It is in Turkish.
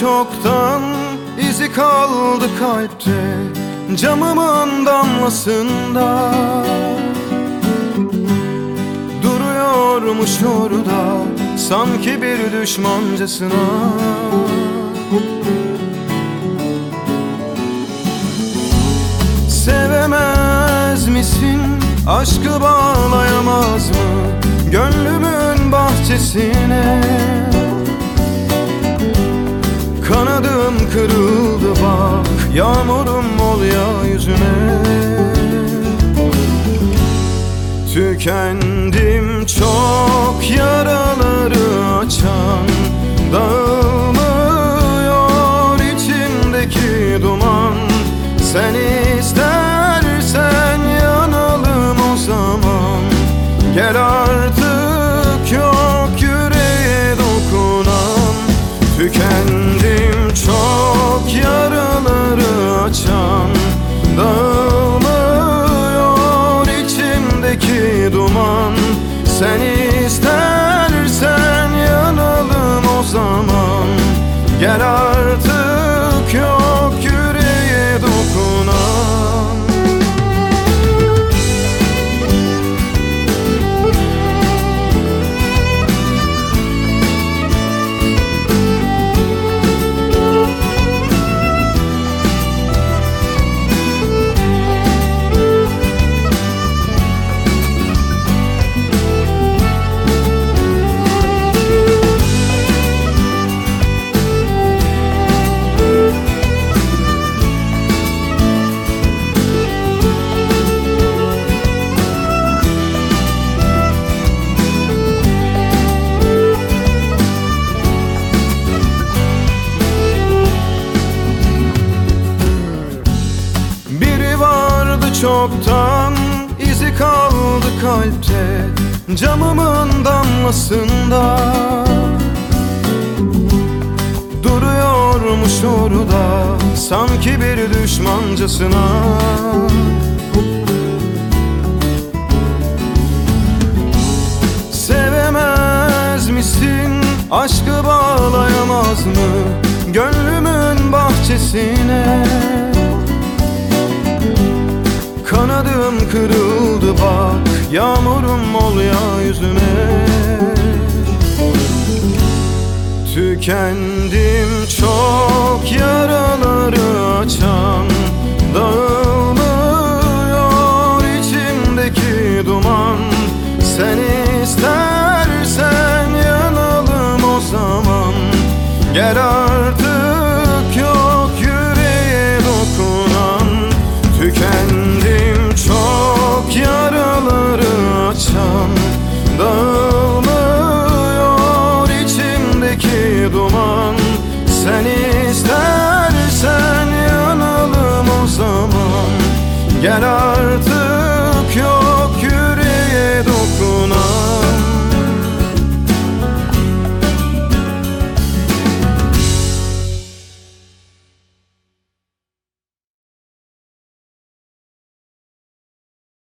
çoktan izi kaldı kalpte Camımın damlasında Duruyormuş orada Sanki bir düşmancasına Sevemez misin? Aşkı bağlayamaz mı? Gönlümün bahçesine bak Yağmurum ol ya yüzüne Tükendim çok yaraları açan Dağılmıyor içimdeki duman. Sen istersen Sen çoktan izi kaldı kalpte Camımın damlasında Duruyormuş orada sanki bir düşmancasına Sevemez misin? Aşkı bağlayamaz mı? Gönlümün bahçesine Kanadım kırıldı bak Yağmurum ol ya yüzüme. Tükendim çok yaraları açan